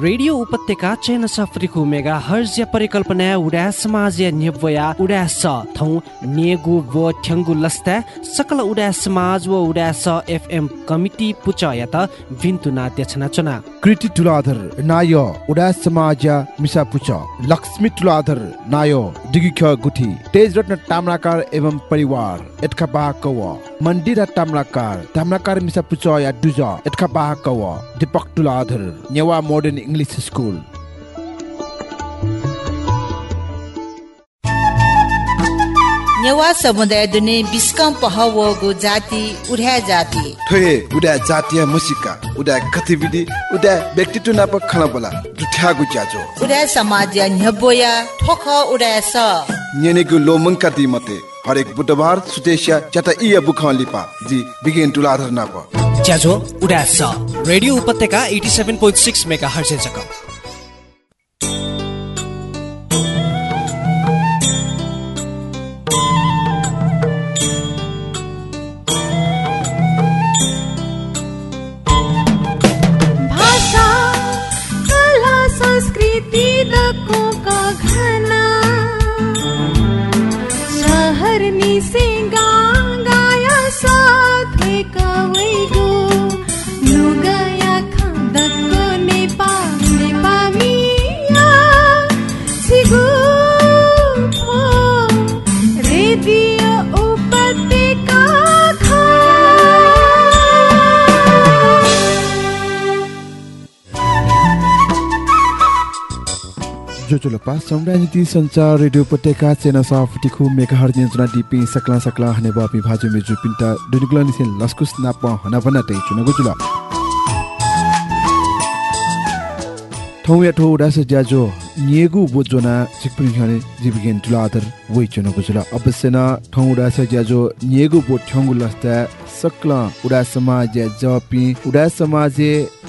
Radio उपत्यका chain सफ्रिखु mega हर्ज परिकल्पना उडा समाज न्यवया उडा स थौ नेगु व ठ्यंगु लस्ता सकल उडा समाज व उडा स एफएम कमिटी पुच यत भिन्तु नाट्य छना चना। कृति तुलाधर नाय उडा समाज पुच लक्ष्मी तुलाधर नाय दिगिख गुठी तेज रत्न ताम्राकार एवं परिवार एतका बा कव मन्दिर ताम्राकार ताम्राकार मिसा पुच या दुज एतका बा कव Deepak Tuladhar Newa modern English school Newa समुदाय दुने बिस्कम पहवगु जाति उड्या जाति। थोए उडा जातीय मुसिका उडा गतिविधि उडा व्यक्तित्व नाप खना बोला जुठ्यागु ज्याजो उड्या समाज न्यबोया ठोख उड्या स। नेनेगु लोमंका दी मते हरेक बुधबार सुतेशिया चटा इया बुखान लिपा जी बिगिन टुलाधर नाप। ज्याजो उडा स। रेडियो उपत्यका 87.6 मेगा हर्ज जक। जो चलो पास समुदाय नीति संचार रेडियो उपत्यका चेना साफटिखु मेगाहर नियन्त्रणा डिपि सकला सकला हने बापि भाजु मेजु पिन्टा दुनिकुला निसे लस्कुस नाप हना बना तै चुनगु जुल ठौ या ठौ उडास ज्याजो नियगु बोजोना सिकपिन हने जिबिगेन जुलादर वइ चुनगु जुल अवश्य न ठौ उडास ज्याजो नियगु बो ठंगु लस्ता सकला उडा समाज जपि उडा समाज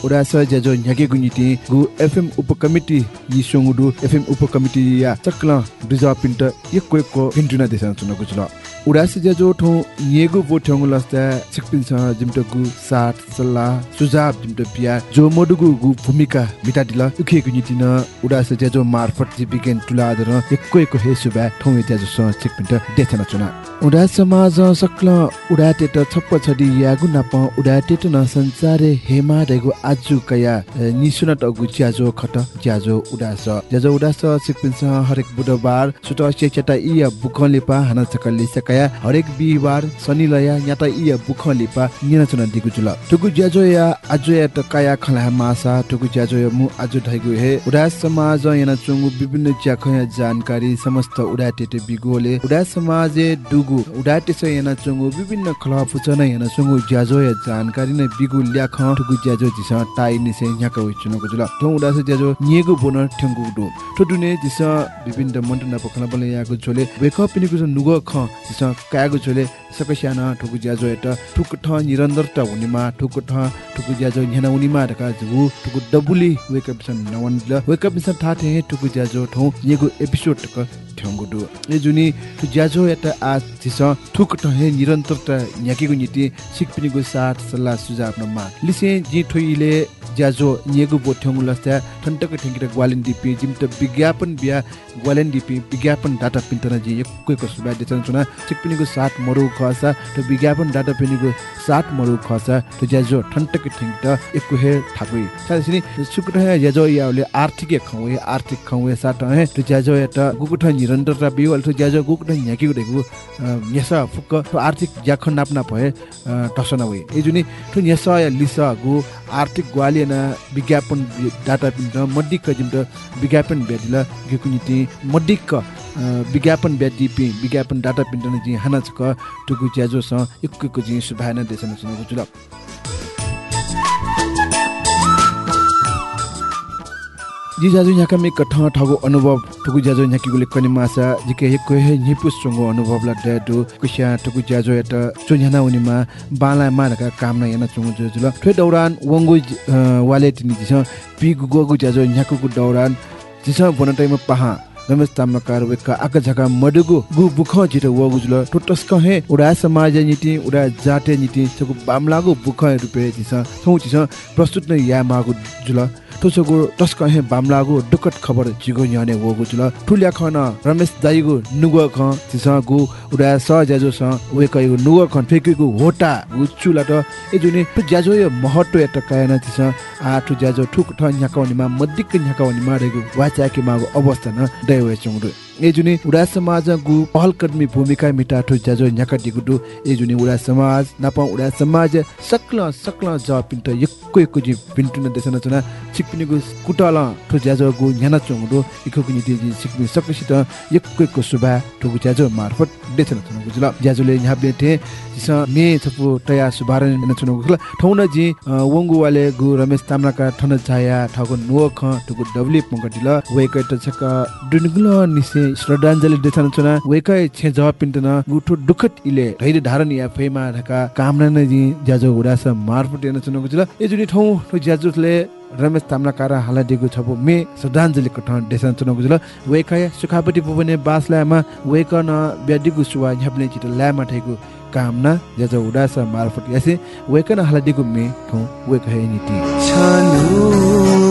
उडा स ज्याजो न्याके गुनिति गु एफएम उपकमिटी यिसोङुडु एफएम उपकमिटी या सकला दुजा पिन्ट यक्को यक्को भिन्टुना देसन चुनगु जुल उडा स ज्याजो ठौ नियगु बो ठंगु लस्ता सिकपिन स जिमटो गु साथ सल्लाह सुझाव जिमटो पिया जो मडुगु गु भूमिका मिटादिल उखे गुनिति न उडा स ज्याजो मार्फत जिबिगेन तुलादर यक्को यक्को हे सुबा ठौ ज्याजो स सिकपिन्ट देथन चुना उडा समाज सकल उडा टेट छप्प उडा टेट न संसारे हेमा रेगु आजु कया निसुन टगु ज्याजो खट ज्याजो उडा स ज्याजो उडा स सिकपिन स हरेक बुधबार सुट चेचटा इया बुख लेपा हन सकले सकया हरेक बिहिबार शनि लया याता इया बुख लेपा निना दिगु जुल टुगु ज्याजो या आजु या त कया खला मासा टुगु ज्याजो या मु आजु धैगु हे उडा समाज याना चुंगु विभिन्न ज्याखया जानकारी समस्त उडा टेटे बिगोले उडा समाज दुगु उडा टेस याना चुंगु विभिन्न खला फुचना याना चुंगु ज्याजो या जानकारी न बिगु ल्याख टुगु ज्याजो जिस टाइ निसे न्याका विचुनको जुल ठौ उडा से ज्याजो निगु बोन ठंगु दु ठुडुने जिस विभिन्न मन्टना पखना बले याको झोले वेक पिनिकु ज नुग ख जिस कागु झोले सकस्याना ठुकु ज्याजो एट। ठुक ठ निरन्तरता हुनेमा ठुक ठ ठुकु ज्याजो न्याना उनीमा ढका जुगु। ठुकु डबुली वेक अप सन नवन ल वेक अप सन थाथे ठुकु ज्याजो ठौ येगु एपिसोड टक ठ्याङ्गु दु ए जुनी ठु ज्याजो एटा आ जिस ठुक ठ हे निरन्तरता न्याकीगु नीति सिकपिनिगु साथ सल्लाह सुझाव नमा लिसे जी ठुइले ज्याजो नियगु बो ठ्याङ्गु लस्ता ठन्टक ठेंगिर ग्वालिन दिपि जिमत विज्ञापन बिया ग्वालिन दिपि विज्ञापन डाटा पिन्टना जी यक्कैको सुबा देचन सुना सिकपिनिगु साथ मरु खसा त विज्ञापन डाटा पिनिगु साथ मरु खसा त ज्याजो ठन्टक ठेंगिट एकु हे ठाकुई सासिनी सुकुट हे ज्याजो याले आर्थिक खौए आर्थिक खौए साथ हे त ज्याजो एटा गुकुठ निरन्तरता बिउ अल्थ ज्याजो गुकुठ न्याकीगु देगु यसा फुक्क त आर्थिक ज्याखन नाप्ना भए टसना वे ए जुनी ठु यसा या लिसा गु आर्थिक ग्वालियना विज्ञापन डाटा पिन्ट मड्डिक जिम्ट विज्ञापन बेदिल गेकु नीति मड्डिक अ, विज्ञापन ब्याजी पि विज्ञापन डाटा पिन्टन जी हाना छक टुकु ज्याजो स इक्कु जी सुभाना जी जाजु यहाँ कमी कठ ठगो अनुभव ठुकु ज्याजो यहाँ किगुले कनि मासा जिके कोहे हे निपुस संगो अनुभव ला कुस्या ठुकु ज्याजो एट चोन्याना उनिमा बाला न याना चुंगु जो जुल ठे दौरान वंगु वाले तिनि जिस पि गुगु यहाँ कुगु दौरान जिस बन टाइम पहा। रमेश ताम्रकार वेका आका झका मडुगु गु बुख जित वगु जुल टोटस्क हे। उडा समाज नीति उडा जाते नीति छगु बामलागु बुख रुपे जिस थौ जिस प्रस्तुत न या मागु जुल। तुसगु टस्क हे बामलागु दुकट खबर जिगो न्याने वगु जुल ठुल्या खन रमेश दाइगु नुग ख तिसा गु उडा स ज्याजो स वे कयगु नुग खन फेकिगु होटा गुचुला त ए जुनि ठु ज्याजो यो महत्व एत कायना तिसा आ ठु ज्याजो ठुक ठ न्याकाउनी मा मद्दिक न्याकाउनी मा रेगु वाचा कि मागु अवस्था न दैवे चंगु ए जुनि उडा समाज गु पहल कदमी भूमिका मिटाठो ज्याजो न्याका दिगुडु ए जुनि उडा समाज नापा उडा समाज सक्ल सक्ल ज पिन्ट यक्को यक्को जि पिन्टु न देसन चना। सिकपिनिगु कुटल ठो ज्याजो गु न्याना चंगुडु। इखो किनि दि सिकपिनि सकसित यक्को यक्को सुबा ठोगु ज्याजो मार्फत देसन चना गुजुल। ज्याजोले यहाँ बेथे जिस मे छपु तया सुबारन न चुनु गुल ठौन जि वंगु वाले गु रमेश ताम्राका ठन छाया ठगु नुव ख ठगु डब्ली पंकटिल वेक त छक दुनगुल निसे श्रद्धाञ्जली देछन चुना वेकै छे जवाब पिन्टन गुठो दुखत इले धैर्य धारण या फेमा ढका कामना न ज्याजो उडास मार्फत न चुनु गुजुल ए जुनि ठौ ठो ज्याजोले रमेश ताम्राकारा हाला दिगु छबो मे श्रद्धाञ्जली कठन देसन चुनु गुजुल वेकै सुखापति पुबने बासलामा वेक न ब्यादिगु सुवा झ्याप्ने चित ल्यामा ठेगु कामना ज्याजो उडास मार्फत यासे वेकन हलदिगु मे ठौ वेक है नीति। छानु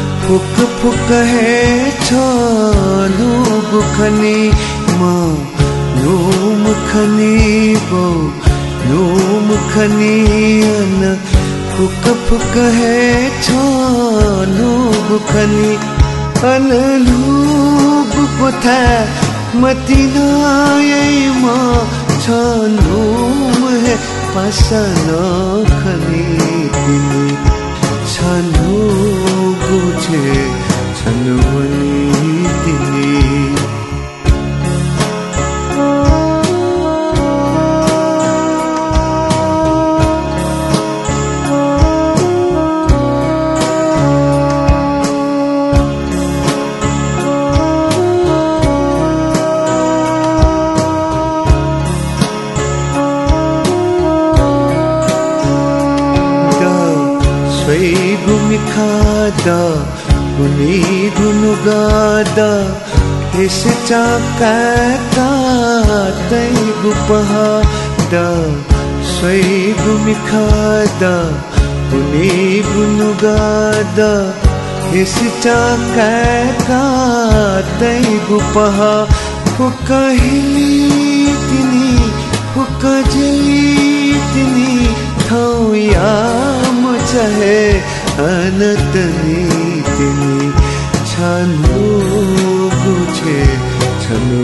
फुक फुक है छानु बुखनी माँ नूम खनी बो नूम खनी अन। फुक फुक है छानु बुखनी, अन लूब कोथा मतिना माँ छानुम है पासन खनी तिमी छनु गुछे छनु वनी तिमी sway गादा उनीधुन गादा हिसचा काका तैगु पहादा स्वैगु मिखादा उनीधुन गादा हिसचा काका तैगु पहा हुका हिलीतनी हुका जलीतनी थौया मुझे अनतनी तिमी छानु गुछे छनु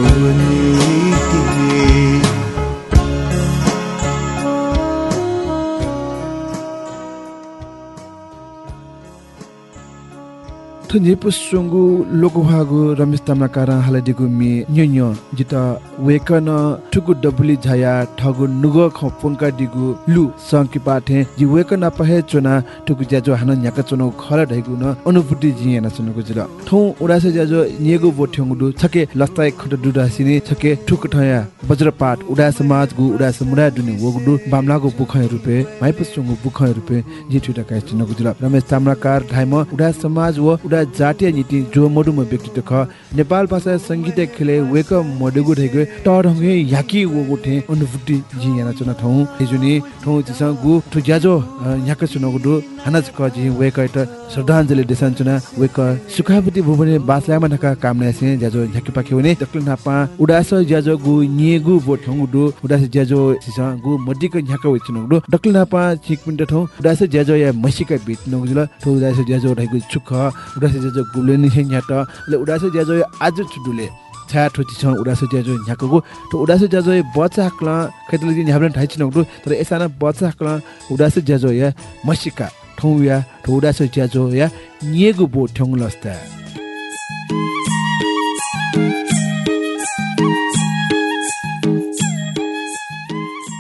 पुसुंगु लोकुहागु रमेश ताम्राकारा हलदिगु मि न्यन्य जिता वेकन ठुगु डबुली झाया ठगु नुग ख पंका दिगु लु संकि पाथे जि वेकन पहे चुना ठुगु ज्याजो हान न्याक चुनो खला ढैगु न अनुभूति जियना चुनको जिल थौ उडासे ज्याजो निगु बोथ्यंगु दु छके लस्ताय खट दुडासिने छके ठुक ठया वज्रपात उडा समाजगु उडा समुदाय दुनि वगुडु बामलागु बुखय रुपे माइपुसुंगु बुखय रुपे जि ठुटा काय चुनको जिल रमेश ताम्राकार ढाइम उडा समाज व उडा जातीय नीति जो मडुम व्यक्तित्व ख नेपाल भाषा संगीत खेले वेक मडुगु ढेगु टढंगे याकी वगु ठे अनुभूति जि याना चुना ठौ हिजुनि ठौ जिस गु ठु ज्याजो याक चुनगु दु हाना क जि वेक त श्रद्धाञ्जली देसन चुना वेक सुखापति भुवने बासलामा ढका कामना से ज्याजो याकी पाखे हुने। दक्ल नापा उडास ज्याजो गु निगु बो ठंगु दु उडास ज्याजो सिस गु मडिक याक वे चुनगु दु दक्ल नापा छिक पिन्ट ठौ उडास ज्याजो या मसिका बिट नगुजुल ठौ उडास ज्याजो ढाइगु छुख उडास ज्याजो गुले नि ह्याट ले उडास ज्याजो आज चुडुले छा ठोची छ उडास ज्याजो ह्याकगु तो उडास ज्याजो बच्चा हक्ला खैतले दिन हाम्रो ठाइ छिनगु तर एसाना बच्चा हक्ला उडास ज्याजो या मसिका ठौ या ठौ उडास ज्याजो या निगु बो ठंगु लस्ता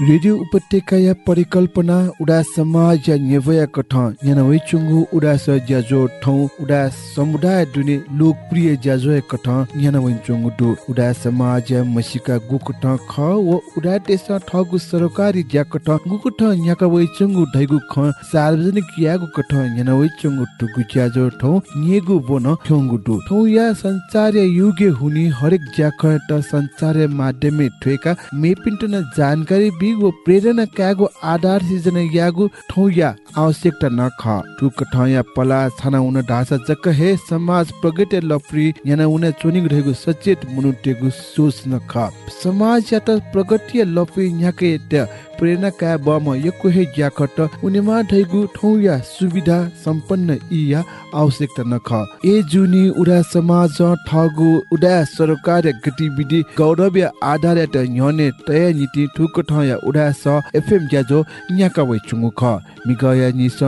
रेडियो उपत्यका या परिकल्पना उडा समाज या नेवया कठ याना वइ चुंगु उडा स ज्याजो ठौ उडा समुदाय दुने लोकप्रिय ज्याजो कठ याना वइ चुंगु दु उडा समाज मसिका गुकठ ख व उडा तेस ठगु सरकारी ज्या कठ गुकठ याका वइ चुंगु धैगु ख सार्वजनिक यागु कठ याना वइ चुंगु टुगु ज्याजो ठौ निगु बोन ठंगु दु ठौ या संचार युगे हुनी हरेक ज्याख त संचार माध्यमे ठेका मेपिन्टन जानकारी बिगो प्रेरणा क्यागो आधार सिजन यागु ठौ या आवश्यकता न ख टुक ठया पला छाना उन ढासा जक हे समाज प्रगति लफ्री याना उन चोनिङ रहेको सचेत मुनुटेगु सोच न ख समाज या त प्रगति लफ्री न्याके त प्रेरणा का बम यको हे ज्याकट उनीमा ढैगु ठौ या सुविधा सम्पन्न इया आवश्यकता न ख ए जुनी उडा समाज ठगु उडा सरकार गतिविधि गौरव्य आधारित न्यने तय नीति ठुक ठया स एफएम ज्याजो न्याका वइ चुङु ख मिगया निस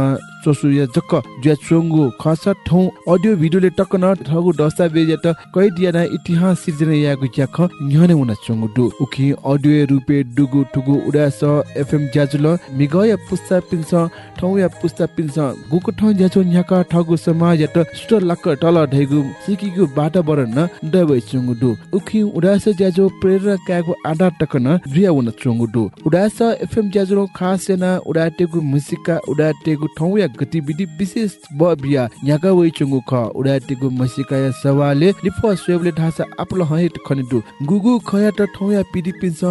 चोसु या जक्क ज्या चोङ्गु खस ठौ अडियो भिडियोले टक्क न ठगु दस्तावेज त कै दियाना इतिहास सिर्जना यागु ज्याख न्यने उना चोङ्गु दु उखि अडियो रुपे डुगु टुगु उडा स एफएम ज्याजुल मिगया पुस्ता पिन्स ठौ या पुस्ता पिन्स गुकु ठौ ज्याचो न्याका ठगु समाज त सुट लक्क टल ढैगु सिकिगु बरन न दबै चोङ्गु दु उखि उडा स ज्याजो प्रेरणा कागु आधार टक्क न जुया उना दु उडा स एफएम ज्याजुल खास सेना उडा टेगु मुसिका उडा टेगु ठौ या गतिविधि विशेष ब बिया न्याका वइ चुङु ख उडाटिगु मसिकाया सवाले लिफ स्वेबले ढासा आपल हहेट खनिदु गुगु खया त ठौया पिडि पिन्स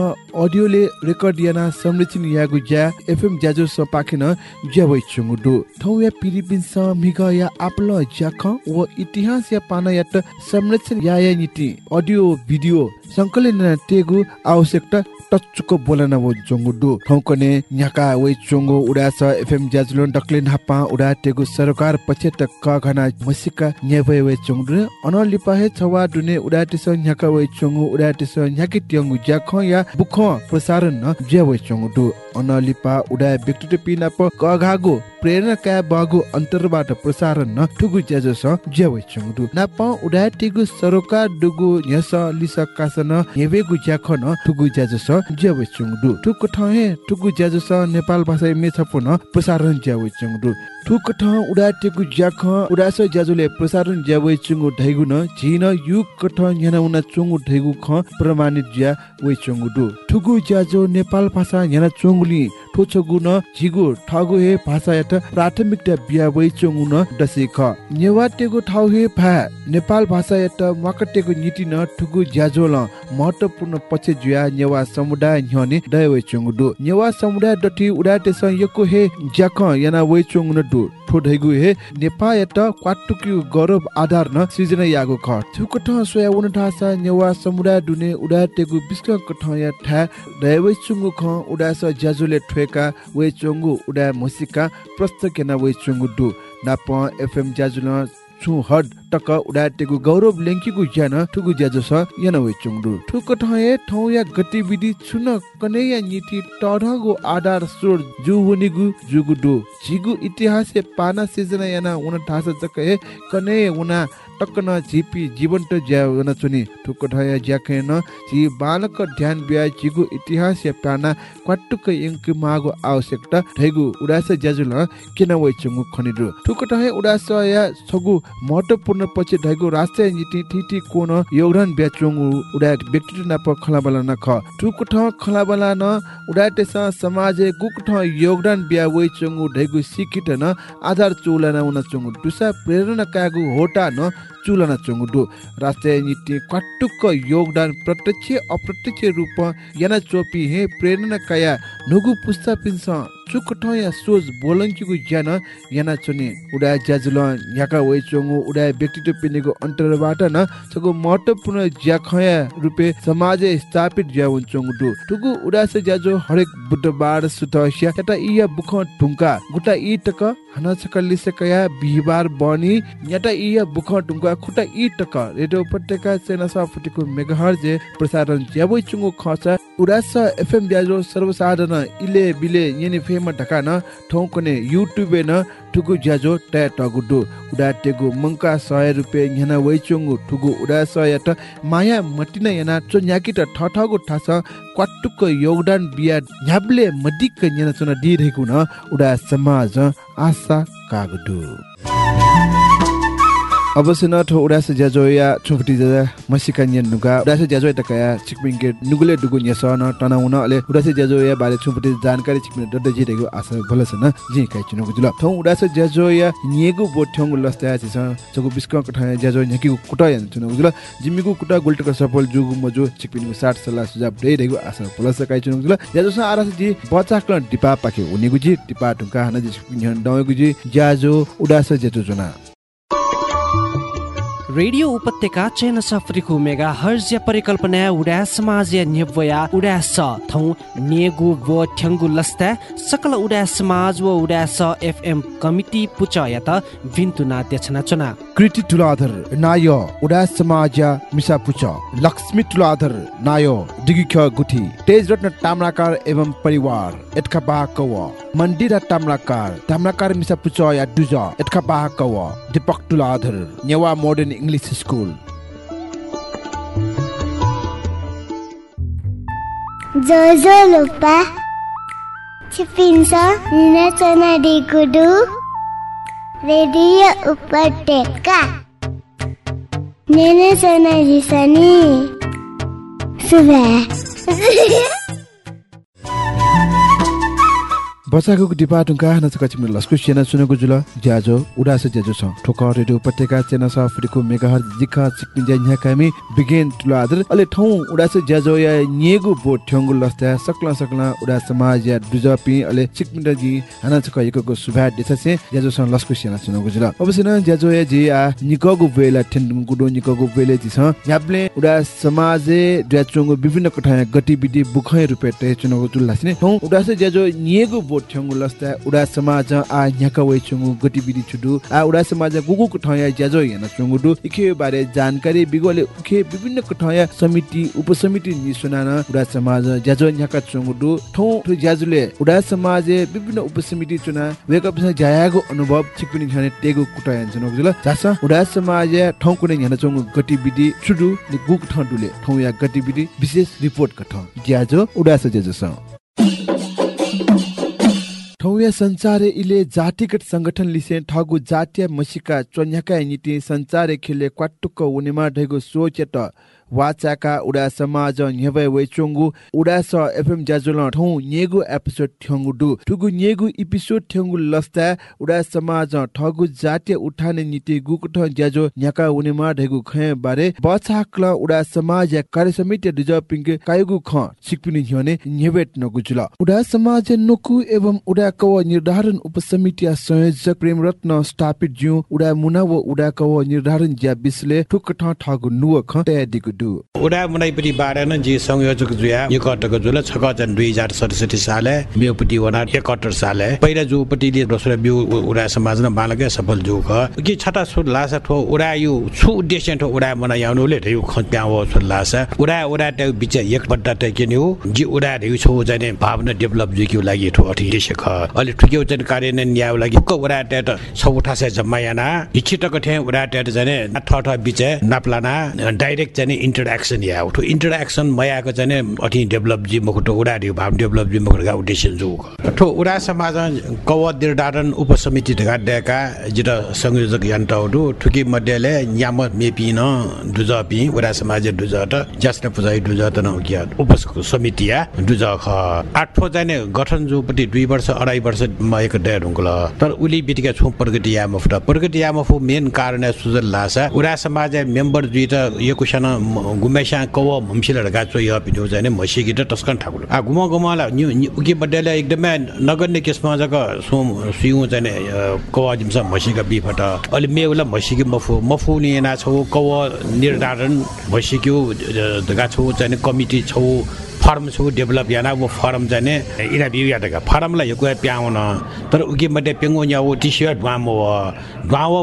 अडियोले रेकर्ड याना संरक्षण यागु ज्या एफएम ज्याजो स पाखेन ज्या वइ चुङु दु ठौया पिडि पिन्स मिग या आपल ज्याख व इतिहास या पाना या त संरक्षण या या नीति अडियो भिडियो संकलन टेगु आवश्यकता टच्चुको बोलन वो जोंगु दु ठौकने न्याका वइ चोंगो उडास एफएम ज्याजुलोन डक्लेन हापा उडा टेगु सरकार पछि त क घना मसिका न्यावइ वइ चोंगु अन लिपा हे छवा दुने उडा टिस न्याका वइ चोंगु उडा टिस न्याकी ट्यंगु ज्याख या बुख प्रसारण न ज्या वइ चोंगु दु अन लिपा उडा व्यक्तित्व पिना प क घागु प्रेरणा का बागु अन्तरबाट प्रसारण न ठुगु ज्याजो स ज्या वइ चोंगु दु ना प उडा टेगु सरकार दुगु न्यस लिस कासन नेवेगु ज्याख न ठुगु ज्याजो स ज्यावे चुङडु ठुक ठहे ठुकु ज्याजो नेपाल भाषा मे छपन प्रसारण ज्यावे चुङडु ठुक ठ उडा टेकु ज्याख उडा स ज्याजुले प्रसारण ज्यावे चुङु ढैगु न झिन यु कठ न्याना उना चुङु ढैगु ख प्रमाणित ज्या वे चुङडु ठुगु ज्याजो नेपाल भाषा न्याना चुङली ठोछगु न झिगु ठगु हे भाषा यात प्राथमिकता बिया वइ चुङु न दसे ख ठाउ हे भा नेपाल भाषा यात माकटेगु नीति न ठुगु ज्याजो ल महत्वपूर्ण पक्ष जुया नेवा समुदाय न्ह्यने दय वइ चुङडु नेवा समुदाय डटी उडाटे स यको हे ज्याख याना वइ चुङु न दु ठोढैगु हे नेपा यात क्वाटुकु गौरव आधार न सृजना यागु ख छुकठ सोया उन ढासा नेवा समुदाय दुने उडाटेगु बिस्क कठ या ठा दय वइ चुङु ख उडास ज्याजोले वे चोङ्गु उडा प्रस्त केना वे चोङ्गु दु नाप एफएम ज्याजुल छु हड टक उडा टेगु गौरव लेङ्कीगु ज्यान ठुगु ज्याजो स यान वे चुङडु ठुक ठए ठौ या गतिविधि छुन कनेया नीति टढगु आधार स्रोत जुवनिगु जुगु दु जिगु इतिहास पाना सिजना याना उन ठास जक कने उना टक्क न झिपी जीवन्त ज्या न चुनी ठुक ठया ज्याखे न जी बालक ध्यान बिया जिगु इतिहास या पाना क्वाटुक यंक मागु आवश्यकता ढैगु उडास ज्याजुल किन वे चुङु खनिदु ठुक ठए उडास या छगु महत्वपूर्ण पछि ढैगु राष्ट्रिय नीति थिति कोन योगदान बेचुङु उडा व्यक्तित्व नाप खलाबला न ख ठुक ठ खलाबला न उडा तेस समाज गुक ठ योगदान बिया वे चुङु ढैगु सिकिट न आधार चुला न उन चुङु दुसा प्रेरणा कागु होटा न चुलना चुङडु राष्ट्रिय नीति क्वाटुक योगदान प्रत्यक्ष अप्रत्यक्ष रूप याना चोपी हे प्रेरणा काया। नुगु पुस्ता चुक या सोच बोलङ्कीको ज्ञान याना चुने। उडा ज्याजुल याका वइ चोङु उडा व्यक्तित्व पिनेको अन्तरबाट न सगु महत्वपूर्ण ज्याखया रुपे समाज स्थापित ज्या हुन् चोङडु टुगु उडा से ज्याजो हरेक बुधबार सुतस्या तटा इया बुख ढुङ्का गुटा इ टक हना छकल्ली से कया बिहिबार बनी याटा इया बुख ढुङ्का खुटा इ टक। रेडियो उपत्यका सेना साफटिको मेगाहर्ज प्रसारण ज्यावइ चुङु खसा उडास एफएम ब्याजो सर्वसाधारण इले बिले यनि फेम ढका न ठौ युट्युब न ठुगु ज्याजो टे टगुडु। उडा टेगु मंका 100 रुपे न्याना वइचुंगु ठुगु उडा सय त माया मटिन याना चो न्याकी त ठठगु ठास क्वाटुक योगदान बिया न्याब्ले मदिक न्याना चुना दिरहेको न उडा समाज आशा कागडु। या छुफटी ज्याजा मसिका न्यन नुगा उडास ज्याजो त कया चिकमिङ गेट नुगुले दुगु न्यस न तनाउन अले उडास ज्याजो या बारे छुफटी जानकारी चिकमिङ दड्ड जी रेगु आशा भलस न जी काइ चुनु गुजुल थौ उडास ज्याजो या निगु बोठ्यङ लस्ता छिस चगु बिस्क कठा ज्याजो न्यकी कुटा यान चुनु गुजुल जिमिगु कुटा गोल्टक सफल जुगु मजु चिकमिङ 60 सल्लाह सुझाव दे रेगु आशा भलस काइ चुनु गुजुल ज्याजो स आरास जी बच्चा क्ल डिपा पाके उनिगु जी डिपा ढुका हन जी चिकमिङ डाउगु जी ज्याजो उडास ज्याजो जुना रेडियो उपत्यका चेन सफ्रिखु मेगा हर्ज परिकल्पना उडा समाज न्यवया उडा स थौ नेगु व ठ्यंगु लस्ता सकल उडा समाज व उडा स एफएम कमिटी पुच यत विन्तु नाट्य छना चना कृति तुलाधर नायो उडा समाज मिसा पुच। लक्ष्मी तुलाधर नायो दिगिख गुठी। तेज रत्न ताम्राकार एवं परिवार एटका बा कव मन्दिरा ताम्राकार ताम्राकार मिसा पुच या दुज एटका बा कव Deepak Tuladhar Newa modern English school Jojo lupa Cipinsa Nina Cana di Kudu Radio Upateka Nina Cana di Sani Sudah बसाको डिपा टुङ्का नचका चिम लस्कु सेना सुनेको जुल ज्याजो उडास ज्याजो छ। ठोक रेडियो उपत्यका चेना स फ्रिको मेगाहर जिखा चिकपिन ज्या न्या कामी बिगेन तुलादर अले ठौ उडास ज्याजो या न्येगु बो ठ्यंगु लस्ता सकला सकला उडा समाज या दुजपि अले चिकपिन जी हना चका यको सुभा देछसे ज्याजो स लस्कु सेना सुनेको जुल। अवश्य न ज्याजो या जी आ निकगु बेला ठेन्डुम गुडो निकगु बेले जी छ। याबले उडा समाज द्याचुंगु विभिन्न कठा गतिविधि बुखै रुपे टे जुल लासिने। ठौ उडास ज्याजो न्येगु बो ठ्यंगु लस्ता उडा समाज आ न्याका वइ चुंगु गतिविधि छुडु आ उडा समाज गुगु कठया ज्याजो याना चुंगु दु इखे बारे जानकारी बिगोले उखे विभिन्न कठया समिति उपसमिति निसुनाना उडा समाज ज्याजो न्याका चुंगु दु ठौ ठु ज्याजुले उडा समाज विभिन्न उपसमिति चुना वेकअप जायागो अनुभव छिकपिनि छने टेगु कुटया जनो जुल जास उडा समाज ठौ कुने याना चुंगु गतिविधि छुडु गुक ठडुले ठौ या गतिविधि विशेष रिपोर्ट कठ ज्याजो उडा स ज्याजो स। ठौया संचारे इले जातिगत संगठन लिसे ठगु जातीय मसिका चोन्याका निति संचारे खिले क्वाटुक उनेमा ढैगु वाचाका उडा समाज न्यवय वेचोंगु उडा स एफएम ज्याजुल ठौ न्येगु एपिसोड ठ्यंगु दु ठुगु न्येगु एपिसोड ठ्यंगु लस्ता उडा समाज ठगु जातीय उठाने नीति गुकुठ ज्याजो न्याका उनेमा ढैगु खय बारे बछाक्ल उडा समाज कार्य समिति दुज पिंग कायगु ख सिकपिनि ह्यने न्यवेट नगुजुल उडा समाज नोकु एवं उडा कव निर्धारण उपसमिति संयोजक प्रेम रत्न स्थापित ज्यू उडा मुना व उडा कव निर्धारण ज्या बिसले ठुक ठ ठगु नुव ख तयादिगु दु उडा मुनाइपट्टि बारेन जी संयोजक जुया एकटको जुल छक जन दुई हजार सडसठी साले मेउपट्टि वना एकहत्तर साले पहिला जुपट्टि दोस्रो बिउ उडा समाज न सफल जु ख कि छटा छु लासा ठो उडा यु छु उद्देश्य ठो उडा मना याउनुले रयु खप्या व छु लासा उडा उडा ते बिच एक ते के न्यु जी उडा रयु छु जने भावना डेभलप जु कि लागि ठो अथि देश ख अलि ठुक्यो जन कार्यान्वयन न्याउ लागि क उडा ते त सब उठासे जम्मायाना इच्छितक थे उडा ते जने ठ ठ बिच नाप्लाना डाइरेक्ट जने इन्टरएक्सन या उठो। इन्टरएक्सन मयाको चाहिँ अथि डेभलप जी मखुटो उडाडियो भाव डेभलप जी मखुटो उद्देश्य जो ठो उडा समाज कव दिरडारन उपसमिति ढका डेका जित संयोजक यन्त्रहरू ठुकी मध्येले न्याम मेपी न दुज पि उडा समाज दुज त जस्न पुजाइ दुज त न किया। उपस समिति या दुज ख। आठो चाहिँ गठन जो पति दुई वर्ष अढाई वर्ष म एक डेढ हुङ्कल तर उली बिटिका छु प्रगति या मफुट प्रगति या मफु मेन कारण सुजल लासा उडा समाज मेम्बर दुई त यो कुशन गुमेसा कव ढका चो य पिनु जाने मसिकी त टस्कन ठाकुर न्यु उकि बड्डेले एकदमै नगर्ने केसमा सोम सिउ जाने कव जिमसा मसिका बिफट अलि मेउला मसिकी मफु मफु नि ना छौ कव निर्धारण भइसक्यो ढका छौ जाने कमिटी छौ फर्म छु डेभलप याना वो फर्म चाहिँ ने इरा बिउ याटका फर्मलाई यो प्याउन तर उके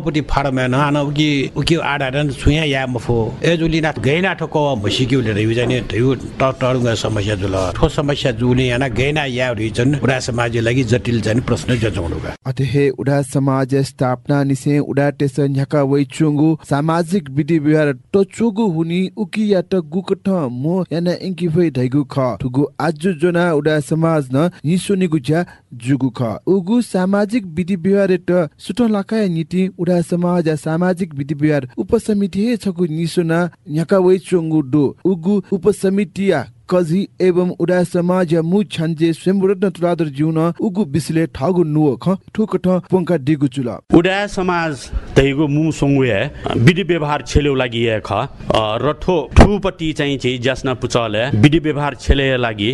puti farme na na uki uki ada dan suya ya mo fo e juli na gaina thoko mo shikyu le yu jane tyu ta ta nga समस्या जुल। ठोस समस्या जुने याना गैना या रिजन उडा समाज लागि जटिल चाहिँ प्रश्न जजाउनुगा अतहे उडा समाज स्थापना निसे उडा टेस न्याका वै चुंगु सामाजिक विधि व्यवहार त चुगु हुनी उकी या त गुकठ मो याना इंकी भइ धैगु ख ठुगु आजु जोना उडा समाज न निसुनिगु ज्या जुगु ख उगु सामाजिक विधि व्यवहार त सुट लाकाय नीति उडा समाज सामाजिक विधि व्यवहार उपसमिति हे छगु निसुना न्याका वै चुंगु दो उगु उपसमितिया कजी एवं उडा समाज मु छन्जे स्वयंरत्न तुलादर जिउन उगु बिसले ठगु नुव ख ठुक ठ पोंका दिगु चुल। उडा समाज तैगु मु सोंगुए विधि व्यवहार छेले लागि ख। रठो ठुपति चाहिँ चाहिँ जस्न पुचले विधि व्यवहार छेले लागि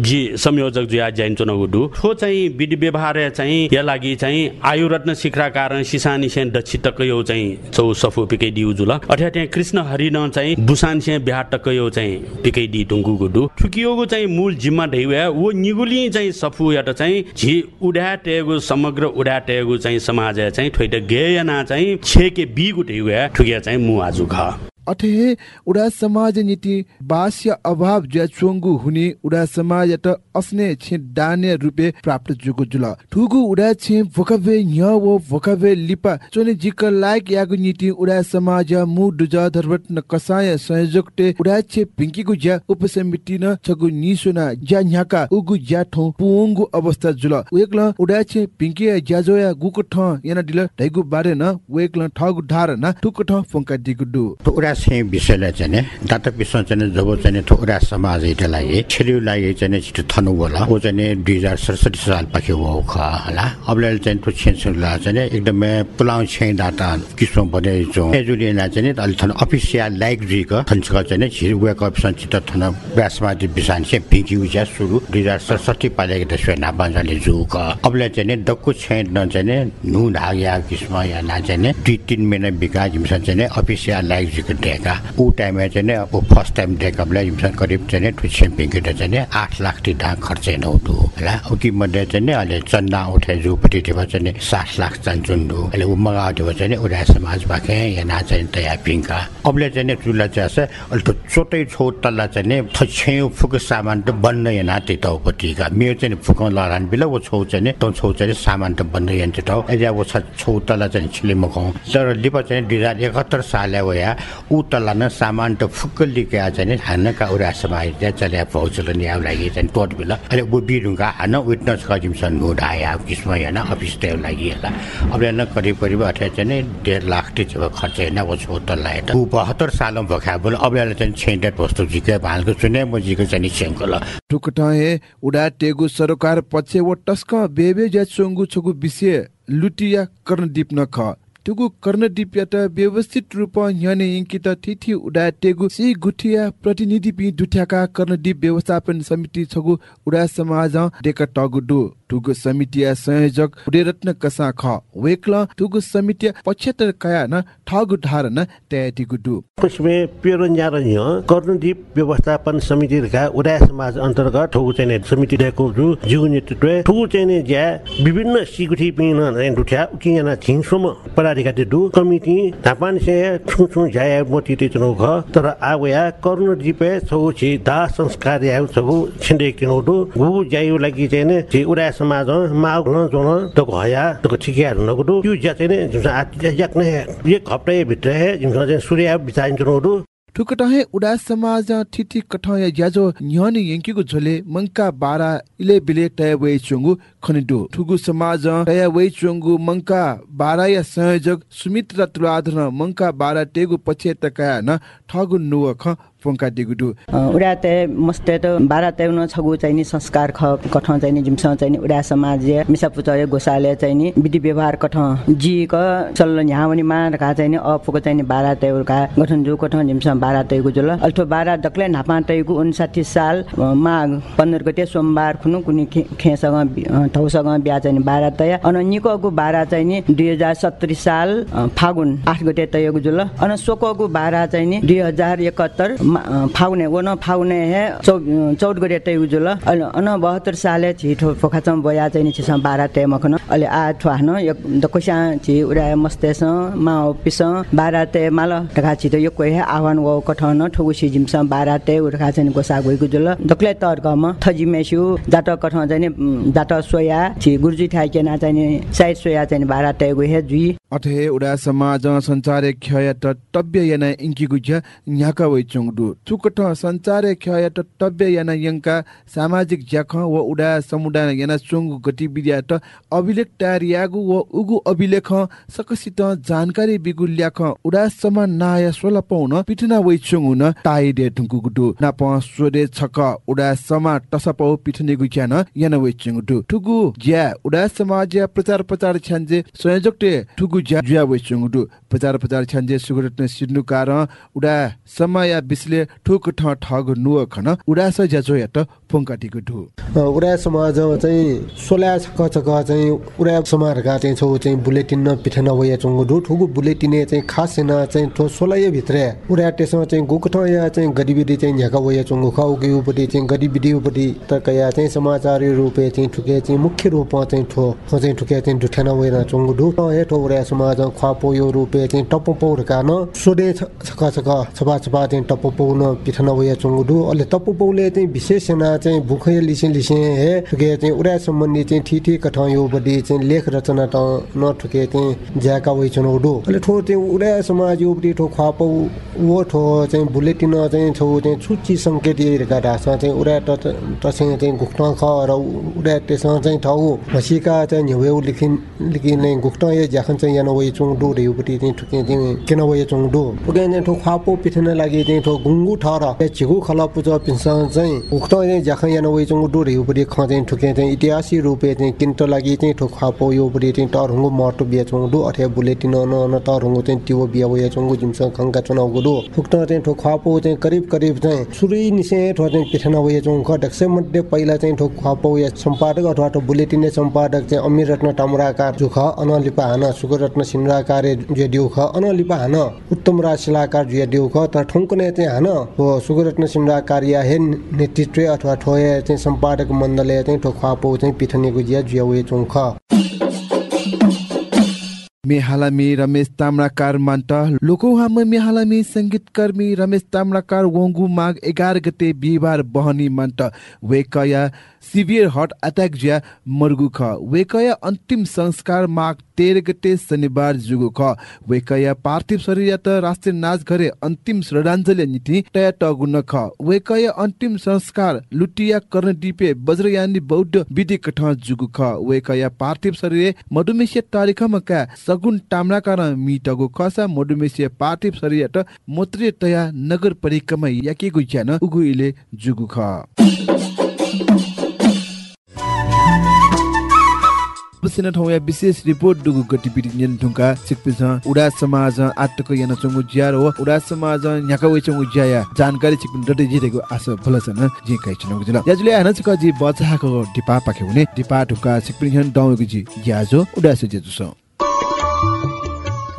जी संयोजक जुया जैन चुनगुडु ठो चाहिँ विधि व्यवहार चाहिँ या लागि चाहिँ आयु रत्न शिखरा कारण सिसानी सेन दक्षि तक यो चाहिँ चौ सफु पिकै दिउ जुल। अठ्या कृष्ण हरिन चाहिँ बुसान से बिहार तक यो चाहिँ पिकै दि टुङ्गु दु ठुकियोको चाहिँ मूल जिम्मा ढैवा वो निगुली चाहिँ सफु या चाहिँ झि उडा टेगु समग्र उडा टेगु चाहिँ समाज चाहिँ ठोइट गेयना चाहिँ छेके बिगु ढैवा ठुकिया चाहिँ मु आजु ख अठे उडा समाज नीति बास्य अभाव ज्या चोंगु हुने उडा समाज त अस्ने छे दाने रुपे प्राप्त जुगु जुल ठुगु उडा छे भोकवे न्य वो भोकवे लिपा चोने जिक लायक यागु नीति उडा समाज मु दुज धर्वत न कसाय संयोजक टे उडा छे पिंकी गु ज्या उपसमिति न छगु निसुना ज्या न्याका उगु ज्या ठौ पुंगु अवस्था जुल। वेकल उडा छे पिंकी ज्याजोया गुकु ठ याना दिल ढैगु बारे न वेकल ठगु धार न ठुक ठ फंका दिगु दु उडा छे विषयलाई चाहिँ दाता विश्व चाहिँ जब चाहिँ थोरा समाज लागि छेलिउ लागि चाहिँ छिटो थनु होला। ऊ चाहिँ दुई हजार सडसठी साल हो होला। अबले चाहिँ त्यो छेन्सुला चाहिँ एकदमै पुलाउ छे दाता किसम जो एजुलिना चाहिँ अलि थन अफिसियल लाइक जिको थन्सक चाहिँ छिर वेक अफ सञ्चित थन व्यासमादि बिसान से भिकी उजा सुरु। दुई हजार सडसठी पालेको त स्वेना बन्जाले जुक अबले चाहिँ डक्कु छैन चाहिँ नु ढाग्या किस्म या ना चाहिँ दुई तिन महिना बिका जिमसन चाहिँ अफिसियल लाइक जिको डेका ऊ टाइममा चाहिँ अब फर्स्ट टाइम डेकअपलाई जिमसन करिब चाहिँ टु सेम्पिङ केटा चाहिँ आठ लाख टिटा खर्च नहुँदो होला मध्ये चाहिँ अहिले चन्दा उठे जुपट्टि थियो चाहिँ सात लाख चान्चुन्डु अहिले ऊ मगा थियो चाहिँ उडा समाज बाके यहाँ चाहिँ तया पिङ्का अबले चाहिँ चुल्ला चाहिँ छ अहिले त चोटै छौ तल्ला चाहिँ छेउ फुक सामान त बन्द यहाँ त्यही टाउपट्टिका मेरो चाहिँ फुकाउँ लडान बिल ऊ छौ चाहिँ तँ छौ चाहिँ सामान त बन्द यहाँ त्यो टाउ अहिले अब छौ तल्ला चाहिँ छिले मगाउँ तर लिप चाहिँ दुई हजार एकहत्तर साल या ऊ तल्ला न सामान त फुक्क लिके चाहिँ हान्नका उडा समाज त्यहाँ चल्या पहुँचल नि अब लागि चाहिँ टोट बिल। अहिले ऊ बिरुङ्गा हान विटनेस कजिमसन नुड आयो अब किस्म होइन अफिस त्यो लागि होला अब यहाँ करिब करिब अठे चाहिँ डेढ लाख टिचको खर्च होइन ऊ छौ तल्ला ऊ बहत्तर सालमा भखा बोल अब यहाँ चाहिँ छेन्डेड वस्तु जिके भालको चुने म जिको चाहिँ छेङ्को ल टुकटहे उडा टेगु सरकार पछि वो टस्क बेबे ज्या चोङ्गु छगु विषय लुटिया कर्ण दिप न ख टुगु कर्ण दिप्यत व्यवस्थित रूप न्यने इंकित तिथि उडा टेगु सी गुठिया प्रतिनिधि पि दुठ्याका कर्ण दिप व्यवस्थापन समिति छगु उडा समाज डेक टगु दु टुगु समितिया संयोजक उडेरत्न कसा ख वेक्ल टुगु समितिया पक्षतर कया न ठगु धारन तयातिगु दु पश्चिमे पेरो न्यार न्य कर्णदीप व्यवस्थापन समिति का उडा समाज अन्तर्गत ठगु चाहिँ समिति रहेको जु जिउ नेतृत्व ठगु चाहिँ ज्या विभिन्न सिकुठी पिन दुठ्या उकियाना छिङसोम पदाधिकारी दु कमिटी धापान से छु छु जाया मोती ते चनो ख तर आवया कर्णदीपे छगु छि दा संस्कार या छगु छिन्दे किनो दु। गु जायु लागि चाहिँ छि उडा समाज माग न जोन त घया त ठिकिया नगु दु। यो ज्या चाहिँ जुन आति ज्याक ने एक हप्ता भित्र है जुन चाहिँ सूर्य बिचाइन चनो दु। ठुकटहे उडा समाज ठिठी कठय ज्याजो न्यनि यंकीको झोले मंका बारा इले बिले तय वे चुंगु वे चुंगु मंका बारा या संयोजक सुमित्रा तुलाधर मंका बारा टेगु पछि तकया न ठगु नुव ख पोंका दिगुदु उडा ते मस्ते त बारा ते न छगु चाहिँ नि संस्कार ख कठ चाहिँ नि जिमस चाहिँ नि उडा समाज मिसा पुचय गोसाले चाहिँ नि विधि व्यवहार कठ जी क चल्ल पनि मा का नि अफको चाहिँ नि बारा ते का गठन जो कठ जिमस बारा तेगु जुल। अल्थो बारा दक्ले नापा तेगु 59 साल माघ 15 गते सोमबार खुनु कुनि खेसँग ठौसँग बिहा चाहिँ बाह्र तय। अन निकोको बाह्र चाहिँ नि दुई हजार सत्तरी साल फागुन आठ गते तयको जुल अन सोकोको बाह्र चाहिँ नि दुई हजार एकहत्तर फागुने वन फागुने हे चौ चौध गते तयको जुल अन अन बहत्तर साले छिठो फोखाचम बया चाहिँ नि छिसँग बाह्र तय मखन। अहिले आ ठुहान दकोसा छि उडा मस्तेस मा पिस बाह्र तय माल ढका छिटो यो कोही आह्वान व कठन ठगु सिजिमस बाह्र तय उडका चाहिँ गोसा गएको जुल दक्ले तर्कम थजिमेसु जाट कठ चाहिँ जाट सोया। छि गुर्जी चाहिँ नि, साइड सोया चाहिँ नि बाह्र तय गए हे जुई। अथे उडा समाज संचारे ख्यय त टब्य याना इंकी गुज्या न्याका वइ चोङडु। थुकठ संचारे ख्यय त टब्य याना यंका सामाजिक ज्याख व उडा समुदाय याना चोङगु गतिविधि त अभिलेख तयार यागु व उगु अभिलेख सकसित जानकारी बिगु ल्याख उडा समा नाय सोला पाउन पिठना वइ चोङु न टाइ दे ठुङ्कु गुटु नाप सोदे छक उडा समा टसपौ पिठने गुज्या न याना वइ चोङडु ठुगु ज्या उडा समाज प्रचार प्रचार छ्यान्जे संयोजकटे ठुगु ज्या जुया वइ चोङडु प्रचार छ्यान्जे सुगरत्न सिड्नु कार उडा समय बिस्ले ठुक ठ ठग नुव खन। उडा स ज्याजो यात फोङ्काटिको ढु। उडा समाज चाहिँ सोल्या छक छक चाहिँ उडा समाजका चाहिँ छौ चाहिँ बुलेटिन न पिठन वया चंगु दु ठुगु बुलेटिने चाहिँ खास सेना चाहिँ ठो सोलय भित्र। उडा त्यसमा चाहिँ गुकठ या चाहिँ गतिविधि चाहिँ झ्याका वया चंगु खाउ उपति चाहिँ गतिविधि उपति त कया चाहिँ समाचार रूपे चाहिँ ठुके चाहिँ मुख्य रूपमा चाहिँ ठो ठो चाहिँ ठुके चाहिँ दुठेन वया चंगु दु हे ठो उडा समाज ख्वापो यो रूपे पौरका न सोडे छक छक छपा छपा चाहिँ टप्पो पौ न पिठन वया चंगु दु अहिले टप्पो पौले चाहिँ विशेष सेना चाहिँ भुखे लिसे लिसे हे ठुके चाहिँ उडा सम्बन्धी चाहिँ ठिठी कठ यो बडी चाहिँ लेख रचना त न ठुके चाहिँ ज्याका वइ चनो दु अहिले ठो चाहिँ उडा समाज यो बडी ठो ख्वापौ वो ठो चाहिँ बुलेटिन चाहिँ छौ चाहिँ छुच्ची संकेत हेरेका ढाँस चाहिँ उडा त चाहिँ घुक्न ख र उडा त्यसमा चाहिँ ठाउँ भसिका चाहिँ न्युवेउ लिखिन लिखिन नै घुक्न ये ज्याखन चाहिँ यानो वइ चोङ दु रेउपट्टि चाहिँ ठुके चाहिँ किन वइ चोङ दु ठुके चाहिँ ठो ख्वापौ पिठन लागि चाहिँ ठो गुङ्गु ठर छिगु खला पुज पिन्सा चाहिँ उक्त चाहिँ ज्याखन यानो वइ चोङ दु रेउपट्टि ख चाहिँ ठुके चाहिँ इतिहासी रूपे चाहिँ किन्ट लागि चाहिँ ठो ख्वापौ यो पट्टि चाहिँ टरहुङ्गु मटो बिया चोङ दु अथे बुलेटिन न न टरहुङ्गु चाहिँ त्यो बिया वइ चोङ जिमस चुनाव गुदु उक्त चाहिँ ठो ख्वापौ चाहिँ करिब करिब चाहिँ सुरुई निसे ठो चाहिँ पिठन वइ चोङ ख डक्से मध्ये पहिला चाहिँ ठो ख्वापौ या सम्पादक अथवा ठो बुलेटिने सम्पादक चाहिँ अमीर रत्न टामराकार जुख अनलिपा हान सुगर रत्न सिन्राकार हान। उत्तम राज शिलाकार जुया दिउ ख तर ठुङ्कुने चाहिँ हान। हो सुगर रत्न सिन्राकार या हे नेतृत्व अथवा ठोय चाहिँ सम्पादक मण्डलले चाहिँ ठो ख्वापौ चाहिँ पिठनेको जिया जुया वइ चोङ ख मेहालामी रमेश ताम्राकार मान्ट लोकोहाम मेहालामी सङ्गीतकर्मी रमेश ताम्राकार वङ्गु माग एघार गते बिहिबार बहनी मान्ट वेकया सिभियर हार्ट अट्याक ज्या मर्गु ख। वेकया अन्तिम संस्कार माग तेह्र गते शनिबार जुगु ख। वेकया पार्थिव शरीर त राष्ट्रिय नाच घरे अन्तिम श्रद्धाञ्जली नीति तया टगुन ख। वेकया अन्तिम संस्कार लुटिया कर्णदीपे वज्रयानी बौद्ध विधि कठ जुगु ख। वेकया पार्थिव शरीर मधुमेश्य तारिखमा का सगुन टाम्राकार मिटगु खसा मधुमेश्य पार्थिव शरीर त मोत्रे तया नगर परिक्रमा याकेगु ज्यान उगु इले जुगु ख। बसिन ठाउँ या विशेष रिपोर्ट डुगु गतिविधि नियन ढुङ्गा सिकपिस उडा समाज आटक याना चंगु ज्यार हो। उडा समाज न्याका वे चंगु ज्याया। जानकारी सिकपिन डटे जितेको आशा भलसन जे काइ चनगु जिला याजुले हान चक जी बचाको डिपा पाखे हुने डिपा ढुका सिकपिन डाउको जी ज्याजो उडा से जेजुस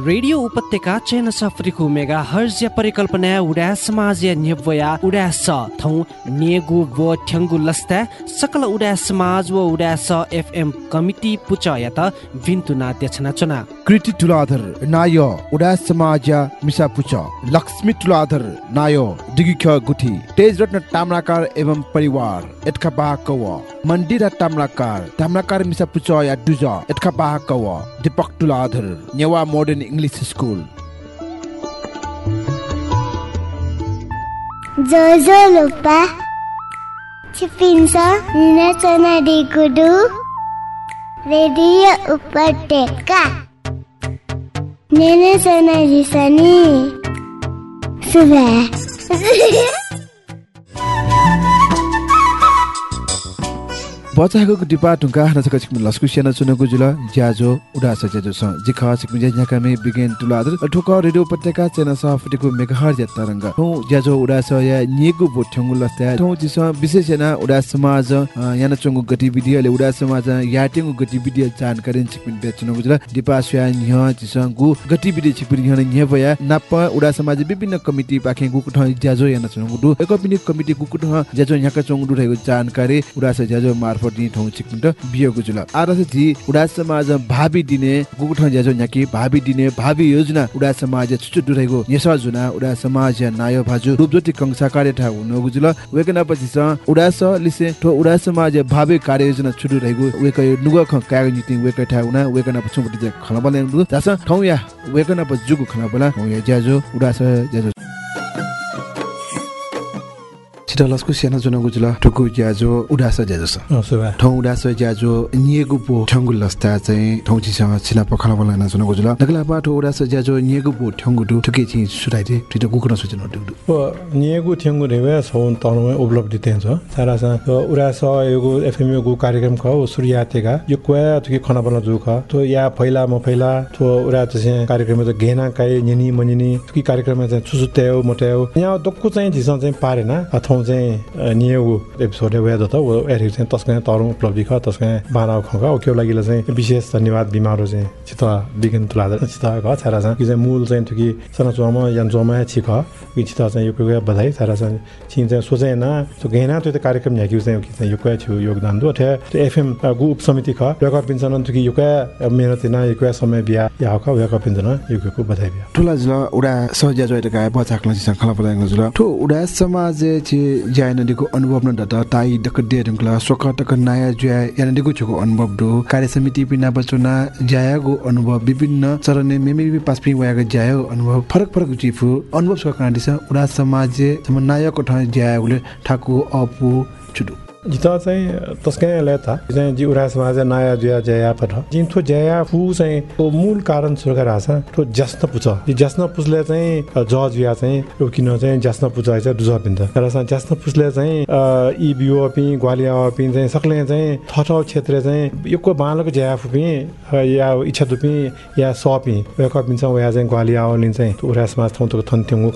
रेडियो उपत्यका चेन सफरिखु मेगा हर्ज परिकल्पना उडा समाज न्यवया उडा स थौ नेगु व ठ्यंगु लस्ता सकल उडा समाज व उडा स एफएम कमिटी पुच या त विन्तु नाट्य छना चना कृति तुलाधर नाय उडा समाज मिसा पुच। लक्ष्मी तुलाधर नाय दिगिख गुठी। तेज रत्न ताम्राकार एवं परिवार एटका बा कव। मन्दिरा ताम्राकार ताम्राकार मिसा पुच या दुज एटका बा Deepak Tuladhar Newa modern English school Jojo lupa Cipinso Nina sana di kudu Radio Upateka Nina sana di sani Sudah बचाको डिपा टुङ्का नसक सिक्किम लस्कु सेना चुनको जुल ज्याजो उडास ज्याजो स जिखा सिक्किम ज्या ज्याकामे बिगेन तुलादर ठोक रेडियो उपत्यका चेना स फटिको मेगाहर ज्या तरंग ठौ ज्याजो उडास या निगु बोठ्यंगु लस्ता ठौ जिस विशेष याना उडा समाज याना चंगु गतिविधि अले उडा समाज याटेंगु गतिविधि जानकारी सिक्किम बे चुनको जुल। डिपा स्या न्ह जिस गु गतिविधि सिक्किम न्ह न्ह भया नाप उडा समाज विभिन्न कमिटी पाखे गु ठौ ज्याजो याना चंगु दु एक पिनि कमिटी गु ठौ ज्याजो न्याका चंगु दु रहेको जानकारी उडा स ज्याजो मार्फत नि ठौ सिक्किम त बियोगु जुल आरस जी उडा समाज भावी दिने गुगु ठौ ज्याजो न्याकी भावी दिने भावी योजना उडा समाज नेसा जुना उडा समाज नायो भाजु। कार्य पछि लिसे ठो उडा समाज भावी कार्य योजना छुटु रहेको वेक नुग नीति वेक हुना पछि खलबले या पछि जुगु खलबला। या छिटो लस्कु सेना जुनको जुल ठुकु ज्याजो उडास ज्याजो छ ठौ उडास ज्याजो नियगु पो ठंगु लस्ता चाहिँ ठौ छिसँग छिना पखला बला न जुनको जुल नगला बाटो उडास ज्याजो नियगु पो ठंगु दु ठुके छि सुराइते ठिटो कुकुर सुचन दु नियगु ठ्याङ्गु रेवे छौन तनमै उपलब्धि त्यहाँ छ सारा सा उडा स योगु एफएम योगु कार्यक्रम ख सूर्यातेका यो क्वा तुकी खना बना जु ख तो या फैला म फैला तो उडा चाहिँ कार्यक्रम त घेना काइ निनी मनिनी तुकी कार्यक्रम चाहिँ छुसुत्याउ मट्याउ यहाँ दक्कु चाहिँ झिस चाहिँ पारेन थौ चाहिँ नियगु एपिसोड वे जत वो एरि चाहिँ तस्का तरु उपलब्धि ख तस्का बाना ख ख के लागि चाहिँ विशेष धन्यवाद बिमारो चाहिँ चित बिगिन तुला चित ख छारा चाहिँ कि चाहिँ मूल चाहिँ तुकी सना चोमा यान चोमा छि ख कि चित चाहिँ यो कुगा बधाई छारा चाहिँ छिन चाहिँ सोचे न तो गहेना त्यो कार्यक्रम न्याकि चाहिँ कि चाहिँ यो कुया छु योगदान दो ठे त्यो एफएम गु उप समिति ख वेक पिन्छन तुकी यो कुया मेहनत न यो कुया समय बिया या ख वेक पिन्छन यो कुको बधाई बिया ठुला जुल उडा सहज्या जोइट गाय बचाक्ला चाहिँ खला पलाङ जुल ठु उडा समाज छि ज्या नदीको अनुभव न दत ताई दक दे ढुङ्कला सोक तक नयाँ ज्या या नदीको अनुभव दो। कार्य समिति पिना बचुना ज्यायागो अनुभव विभिन्न चरणे मेमे पासपि वयाको ज्यायो अनुभव फरक फरक जिफु। अनुभव सोक काँडिस उडा समाज सम नायक ठ ज्यायागुले ठाकु अपु छुडु जिता चाहिँ तस्कै लेता चाहिँ जी उरा समाज नयाँ जुया जया पठ जिन थो जया फु चाहिँ मूल कारण सुरका राछ तो जस्न पुछ। जी जस्न पुछले चाहिँ ज जुया चाहिँ रोकिन चाहिँ जस्न पुछ चाहिँ दुजा तर चाहिँ जस्न पुछले चाहिँ इ बियो पि ग्वालिया पि चाहिँ सक्ले चाहिँ थठ क्षेत्र चाहिँ योको बालको जया फु पि या इच्छा दुपि या सपि वेक पिन्छ वया चाहिँ ग्वालिया लिन चाहिँ उरा समाज थौ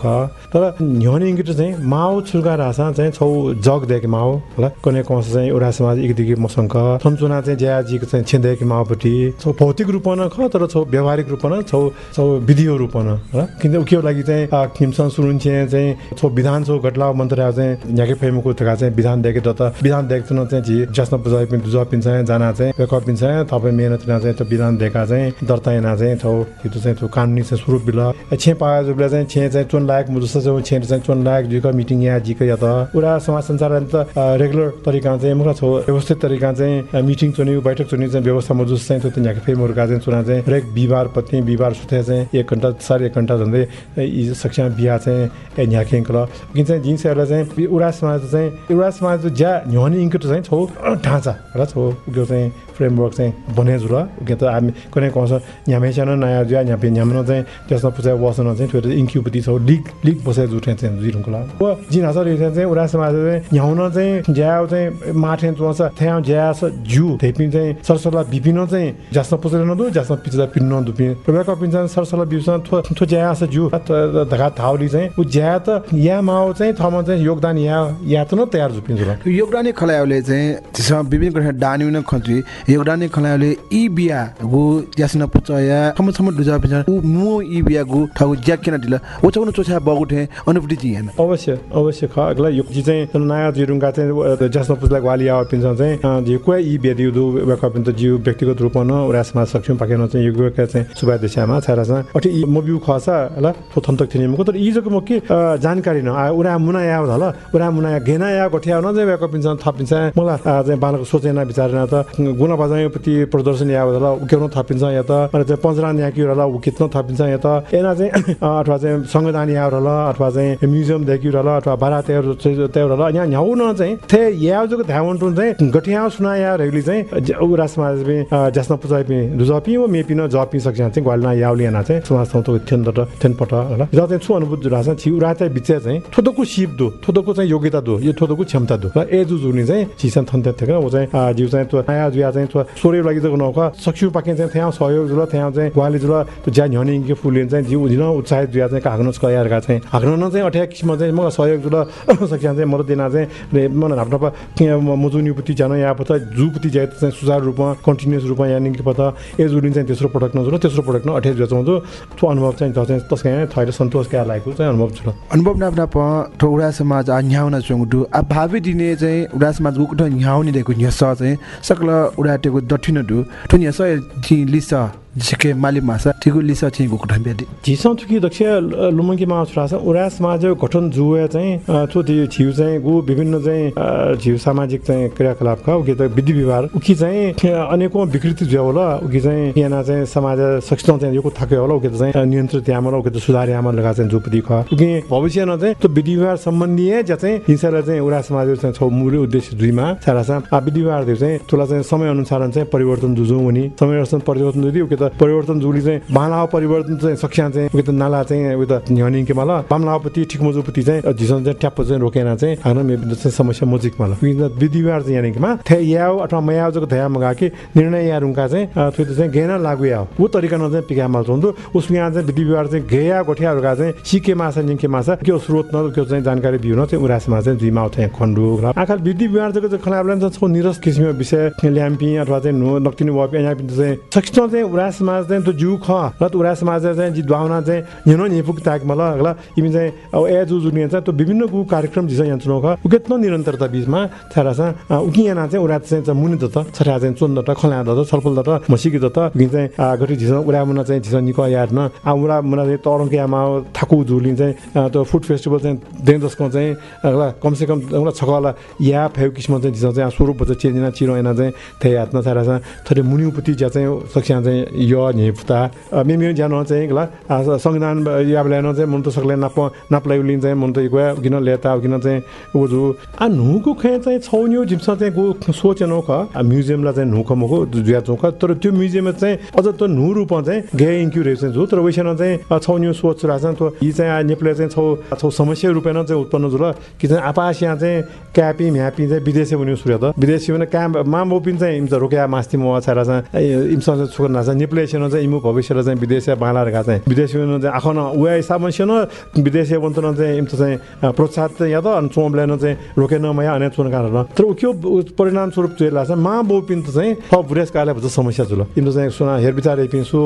ख। तर इंगित चाहिँ माउ छुर्का राछ चाहिँ छौ जग देक माउ ल कने कौस चाहिँ एउटा समाज एकदिके मसँग थम्चुना चाहिँ ज्याजीको चाहिँ छिन्देकी माओपट्टि छौ भौतिक रूपमा न ख तर छौ व्यावहारिक रूपमा छौ छौ विधियो रूपमा र? किन के लागि चाहिँ खिमसन सुरुन्छे चाहिँ छौ विधान छौ घटला मन्त्रालय चाहिँ न्याके फेमको थका चाहिँ विधान दिएको त विधान दिएको न चाहिँ जी जस्न बुझाइ पनि दुजा पिन्छ जाना चाहिँ वेक पिन्छ तपाईँ मेहनत चाहिँ त्यो विधान दिएका चाहिँ दर्ता याना चाहिँ छौ यो चाहिँ त्यो कानुनी चाहिँ स्वरूप बिल। छे पाए जुबले चाहिँ छे चाहिँ चुन लायक मुजुस चाहिँ छे चाहिँ चुन लायक जुका मिटिङ या जिक या त। पुरा समाज संसार त रेगुलर तरिका चाहिँ मुख छौ व्यवस्थित तरिका चाहिँ मिटिङ चुन्यो बैठक चुन्यो चाहिँ व्यवस्था मजुस चाहिँ त्यो त्यहाँ फेमहरूका चाहिँ चुना चाहिँ हरेक बिहिबार पत्नी बिहिबार सुथे चाहिँ एक घन्टा साढे एक घन्टा झन्डै यी सक्षा बिहा चाहिँ न्याखेङ ल किन चाहिँ जिन्सहरूलाई चाहिँ उडा समाज चाहिँ उडा समाज ज्या न्युहानी इन्कट चाहिँ छौ ढाँचा र छौ त्यो चाहिँ फ्रेमवर्क चाहिँ बनेज र के त हामी कुनै कौस न्यामेसन नयाँ जुया न्यापे न्याम्न चाहिँ त्यसमा पुछा वसन चाहिँ त्यो इन्क्युपति छ लिग लिग बसे जुठे चाहिँ जिरुङको ला अब जिन हसर चाहिँ उडा समाज चाहिँ न्याउन चाहिँ ज्या चाहिँ माठे चुवाछ थ्या ज्या जु। थेपिन चाहिँ सरसल्लाह बिपिन चाहिँ जास्न पुछेर नदु जास्न पिछा पिन्न दुपि प्रवेक पिन्छ सरसल्लाह बिपिन थो थो ज्या जु। धगा थाउली चाहिँ उ ज्या त या माओ चाहिँ थमा चाहिँ योगदान या या त न तयार जुपिन्छ योगदान खलायाले चाहिँ त्यसमा विभिन्न कुरा डान्यु न खन्छु योगदान खलायाले इ बिया गु ज्यासन पुचया थम थम दुजा पिन्छ उ मु इ बिया गु ठगु ज्याक किन दिला ओ चौन चोछा बगुठे अनुभूति जी हैन अवश्य अवश्य ख अगला यो जी चाहिँ नयाँ जिरुङका चाहिँ जास्न पुचला वाली आव पिन्छ चाहिँ जे क्वे इ बेदि दु वेक अप त जिउ व्यक्तिगत रूपमा न उरा समाज सक्षम पाकेन चाहिँ यो गएका चाहिँ सुबा दिशामा छारा अठी म बिउ खसा ल थन्तक थिने मको तर जको म के जानकारी न उरा मुना या धल उरा मुना घेना या गठिया न चाहिँ वेक पिन्छ थप पिन्छ मलाई चाहिँ बालको सोचेन विचारेन त गुना अथवा चाहिँ ती प्रदर्शन उक्याउन थपिन्छ या त चाहिँ पञ्चरा न्याकी होला ऊ खिच्न थपिन्छ या त एना चाहिँ अथवा चाहिँ संविधान होला अथवा चाहिँ म्युजियम देखि होला अथवा बारा त्यहाँ होला यहाँ न्याउ न चाहिँ थे जो ध्यान उन्टुन चाहिँ गठिया सुना या रेगली चाहिँ ज- उ रासमा जस्न पुजाइ पनि रुजपि व मेपि न जपि सक्छ चाहिँ ग्वालना याउलियाना चाहिँ समाज ठाउँ थेन दट थेन पट होला। र चाहिँ छु अनुभूत जुरा छ छि उरा चाहिँ बिचे चाहिँ थोदोको सिप दो थोदोको चाहिँ योग्यता दो यो थोदोको क्षमता दो। र ए जुजुनी चाहिँ छिसन थन्ते थेक ऊ चाहिँ जिउ चाहिँ त्यो नयाँ जुया चाहिँ त्यो सोरे लागि त नौका सक्छु पाके चाहिँ त्यहाँ सहयोग जुल त्यहाँ चाहिँ ग्वाली जुल त्यो ज्या झ्याउने कि फुलिन चाहिँ जिउ झिन उत्साहित जुया चाहिँ काग्न कयारका चाहिँ। हाग्न चाहिँ अठ्या किसिम चाहिँ म सहयोग जुल सकिया चाहिँ मदत दिन चाहिँ मन हाप्न मजुनीपट्टि जान या पत जुपट्टि जाए चाहिँ सुचारू रूपमा कन्टिन्युस रूपमा या निकै पत ए जुलिन चाहिँ तेस्रो पटक नजुल तेस्रो पटक न जुया चाउँदो त्यो अनुभव चाहिँ चाहिँ तस्कै थैले सन्तोष क्या लागेको चाहिँ अनुभव छ। अनुभव नाप्ना प समाज आ न्याउन चोङडु आ भावी दिने चाहिँ उडा समाज गुक न्याउनी देखो न्यस चाहिँ सकल काटेको दटिणहरू थुनियाँ सय चि उडा टेको दठिन दु ठो न्यस थि लिस जिके माली मासा ठिगु लिस छि गुक ढम्बे दि झिसौँ चुकी दक्ष लुमङ्की मा छ समाज गठन जुए चाहिँ अ, थो त्यो झिउ चाहिँ गु विभिन्न चाहिँ झिउ सामाजिक चाहिँ क्रियाकलाप ख उकि त विधि व्यवहार उकि चाहिँ अनेकौँ विकृति जुया होला उकि चाहिँ यहाँ चाहिँ समाज सक्षम चाहिँ यो थाके होला उकि चाहिँ नियन्त्रित यामल उकि त सुधार यामल लगा चाहिँ जुपदी ख उकि भविष्यमा चाहिँ त्यो विधि व्यवहार सम्बन्धी ज्या चाहिँ हिंसालाई चाहिँ उरा समाज चाहिँ छौ मूल उद्देश्य दुईमा सारा विधि व्यवहार चाहिँ तुला चाहिँ समय अनुसार चाहिँ परिवर्तन जुझौँ हुने समय अनुसार परिवर्तन जुदी उकि त परिवर्तन जुली चाहिँ बाला परिवर्तन चाहिँ सक्षा चाहिँ उकि त नाला चाहिँ उयो त न्याउनी के मला बामलापति ठिक मजुपति चाहिँ झिसन चाहिँ ट्याप्प चाहिँ रोकेन चाहिँ हाग्न मे चाहिँ समस्या मजिक मला उकि त विधि व्यवहार चाहिँ यानी केमा थे याव अथवा मयाव जको थया मगा कि निर्णय या रुङ्का चाहिँ अ, थुइ त चाहिँ गेना लागु याव ऊ तरिका न चाहिँ पिका माल चोन्दो उसको यहाँ चाहिँ विधि व्यवहार चाहिँ गेया गोठियाहरूका चाहिँ सिके माछा निके माछा के स्रोत न के चाहिँ जानकारी बिउन चाहिँ उरासमा चाहिँ दुई माउ चाहिँ खण्डु आखा विधि व्यवहार जको छौ निरस किसिमको विषय ल्याम्पी अथवा चाहिँ नक्तिनी वापी यहाँ चाहिँ सकिन्छ चाहिँ उरा समाज चाहिँ त्यो जिउ ख र त्यो उरा समाज चाहिँ जी द्वाउना चाहिँ हिँड्नु निपुक ताक मला अगला इमी चाहिँ अब ए जु जुनिया चाहिँ त्यो विभिन्न गु कार्यक्रम जिस यहाँ चुनाव ख उकेत न निरन्तरता बिचमा छारा छ उकि यहाँ चाहिँ उरा चाहिँ चाहिँ मुनि दत छरा चाहिँ चोन दत खला दत छलफल दत मसिकी दत उकि चाहिँ गरि झिस उरा मुना चाहिँ झिस निक यार न आ उरा मुना चाहिँ तरङ्के आमा थाकु झुलिन चाहिँ त्यो फुड फेस्टिभल चाहिँ देन जसको चाहिँ अगला कमसे कम एउटा छकला या फेउ किसिम चाहिँ झिस चाहिँ स्वरूप बच्चा चेजिना चिरो एना चाहिँ थे हातमा छारा छ थोरै मुनिपट्टि ज्या चाहिँ सक्षा चाहिँ य झेपुता मेमे ज्यान चाहिँ आ, संविधान याबल्यान चाहिँ मन त सक्ले नाप नाप्लाई उलिन चाहिँ मन त गयो किन लेता किन चाहिँ उजु। आ नुको खे चाहिँ छौन्यो जिम्स चाहिँ गो सोचेन ख म्युजियमलाई चाहिँ नुख मको जुया चौक तर त्यो म्युजियममा चाहिँ अझ त्यो नु रूपमा चाहिँ गे इन्क्युरेसन जो तर वैसन चाहिँ छौन्यो सोच रहेछ त्यो यी चाहिँ नेप्ले चाहिँ छौ छौ समस्या रूपेण चाहिँ उत्पन्न जुल कि चाहिँ आपास यहाँ चाहिँ क्यापी म्यापी चाहिँ विदेशी हुने सुरु त। विदेशी भने काम मा मोपिन चाहिँ इम्स रोक्या मास्ति म छारा चाहिँ इम्स छुकर नाच निप्लेसन चाहिँ इमु भविष्य चाहिँ विदेशी बालार गा चाहिँ विदेशी चाहिँ आखन उया हिसाबमा न विदेशी बन्तन चाहिँ चाहिँ प्रोत्साहित चाहिँ या त अनि चोम्ले चाहिँ रोकेन मया अनि चुन कारण तर उक्यो परिणाम स्वरूप चाहिँ लाग्छ मा बोपिन त चाहिँ थप बुढेस काले भन्छ समस्या जुल इम्स चाहिँ सुना हेर विचार पिन्छु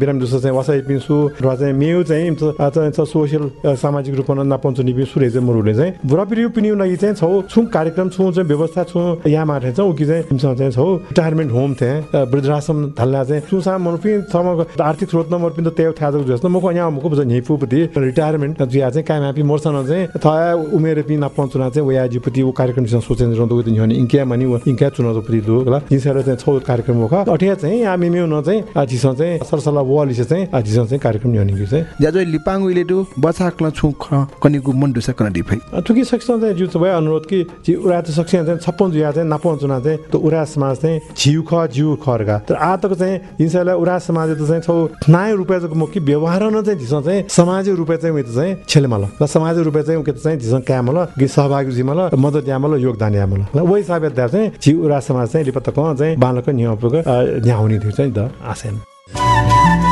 बिराम दुस चाहिँ वसाइ पिन्छु र चाहिँ मेउ चाहिँ छ सोसियल सामाजिक रूपमा नापन्छ निपि सुरे चाहिँ मरुले चाहिँ बुढा पिँढी पिन्यु लागि चाहिँ छौ छु कार्यक्रम छु चाहिँ व्यवस्था छु यहाँ माथे चाहिँ उकि चाहिँ चाहिँ छौ रिटायरमेन्ट होम थिए वृद्धाश्रम थाल्ला चाहिँ सुसा मनपि थमक आर्थिक स्रोत नम्बर पिन त त्यही थाहा जस्तो मको यहाँ मको हिपुपति रिटायरमेन्ट जिया चाहिँ कामा पि मोर्सन चाहिँ थया उमेर पि नापञ्चुना चाहिँ वया जिपति ऊ कार्यक्रम सोचेन रन्दो उति न्ह्यो इन्क्या मानि इन्क्या चुनाव पति दु ल जिसरा चाहिँ छौ कार्यक्रम हो अठिया चाहिँ या मेमे न चाहिँ जिस चाहिँ सरसल्लाह वलिस चाहिँ जिस चाहिँ कार्यक्रम न्ह्यो चाहिँ ज्याजो लिपाङ उइले दु बसाक्ल छु ख कनिगु मन दुसा कन दिफै थुकी सक्छ चाहिँ जुन चाहिँ भयो अनुरोध कि जी उरा त सक्छ चाहिँ छप्पन जुया चाहिँ नापञ्चुना चाहिँ त्यो उरा समाज चाहिँ झिउ ख जिउ खर्का तर आतको चाहिँ हिंसालाई उरा समाज त चाहिँ छौ नाय रुपियाँको मुखी व्यवहार न चाहिँ झिस चाहिँ समाज रुपियाँ चाहिँ उयो चाहिँ छेलेमल ल समाज रुपियाँ चाहिँ उके चाहिँ झिस क्यामल कि सहभागी जिमल मद्दत यामल योगदान यामल ल वही हिसाबले चाहिँ झिउ उरा समाज चाहिँ लिपत क चाहिँ बालक न्याउपुग न्याउनी थियो चाहिँ द आसेन।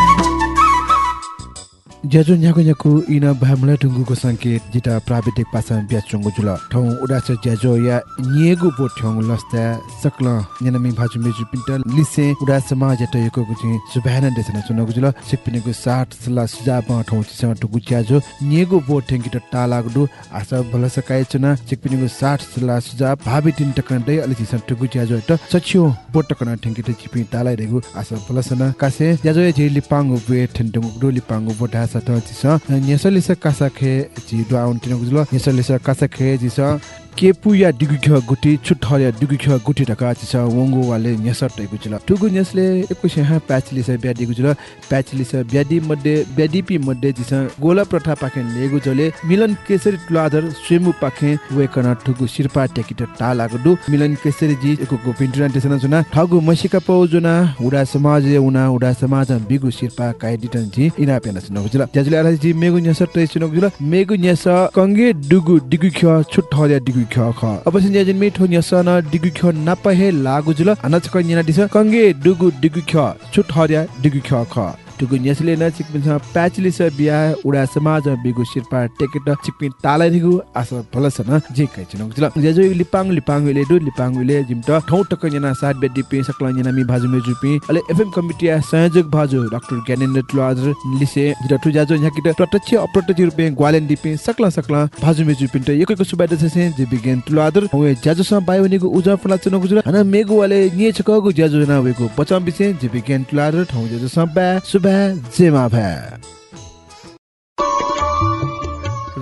ज्याजो न्याको न्याकु इन भामला टुङ्गुको संकेत जिता प्राविधिक पासा ब्याचुङ्गु जुल ठौ उडास ज्याजो या निएगु बो ठौ लस्ता सक्ल न्यानमी भाजु मेजु पिन्टल लिसे उडा समाज त यको गुजि सुभाना देसना सुनगु जुल सिपिनेगु 60 सला सुजा प ठौ चिसा टुगु ज्याजो निएगु बो ठेंगि त टालागु आशा भलस काय चुना सिपिनेगु 60 सला सुजा भाबी तिन टकन दै अलि चिसा टुगु ज्याजो त सचियो बो टकन ठेंगि त चिपि टालाई रेगु आशा भलसना कासे ज्याजो जे लिपाङ्गु बे ठेन्टुगु डो लिपाङ्गु बो ढासा त चिस न्यासलिस कासा खे जि दुआउन तिन गुजुल न्यासलिस कासा खे जिस केपु या डिगु ख गुटी छुट्ठ या डिगु ख गुटी ढका छ वंगो वाले न्यसर टैगु जुल टुगु न्यसले एकु छ प्याचली से ब्याडी गुजुल प्याचली से ब्याडी मध्ये ब्याडीपी मध्ये जिस गोला प्रथा पाखे लेगु जले। मिलन केसरी तुलाधर स्वेमु पाखे वेकन ठुगु शिरपा टेकिट टालागु दु मिलन केसरी जी एको गो पिन्टुना टेसन जुना। ठगु मसिका पौ जुना। उडा समाज उना उडा समाज बिगु शिरपा काइडिटन जी। इना पेना सुनगु जुल जजुले आला जी मेगु न्यसर तै सुनगु जुल मेगु न्यस कंगे डुगु डिगु ख छुट हल्या डिगु ख ख अवश्य न्याजन मे ठो न्यस न डिगु ख नापहे लागु जुल अनचक न्याना दिस कंगे डुगु डिगु ख छुट हल्या डिगु ख ख टुगु न्यासले न चिकपिन छ प्याचली स बिया उडा समाज बिगु शिरपा टेकेट चिकपिन ताला दिगु आस भलस न जे कै छिन जुल जेजो लिपाङ लिपाङ ले दु लिपाङ ले जिमट ठौ टक न्याना सात बेडी पे सकला न्याना मी भाजु मे जुपि अले एफएम कमिटी संयोजक भाजु डाक्टर ज्ञानेन्द्र तुलाजर लिसे जिटा जाजो यहाँ किट प्रत्यक्ष अप्रत्यक्ष रुपे ग्वालेन दिपे सकला सकला भाजु मे जुपिन त एकैको सुबाइद छसे जे बिगेन तुलादर होए जाजो स बायोनिको उजा फला चनो गुजुल हन मेगु वाले निए छकगु जाजो जना वेको बचम बिसे जे बिगेन तुलादर ठौ जाजो स बा सुबा जेमा भा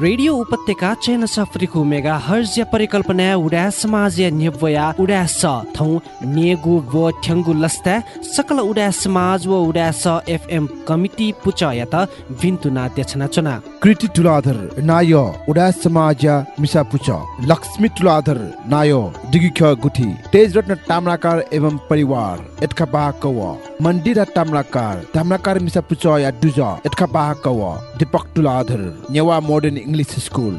रेडियो उपत्यका चेन सफरिको मेगा हर्ज परिकल्पना उडा समाज न्यवया उडा स थौ नेगु व ठ्यङ्गु लस्ता सकल उडा समाज व उडा स एफएम कमिटी पुच यत विन्तु नाट्य छना चना कृति तुलाधर नायो उडा समाज मिसा पुच। लक्ष्मी तुलाधर नायो दिगिख गुठी। तेज रत्न ताम्राकार एवं परिवार। एटका बा कव। मन्दिरा ताम्राकार। ताम्राकार मिसा पुच या दुज। एटका बा कव। Deepak Tuladhar Newa modern English school